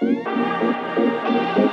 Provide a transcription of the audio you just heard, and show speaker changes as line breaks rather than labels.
Música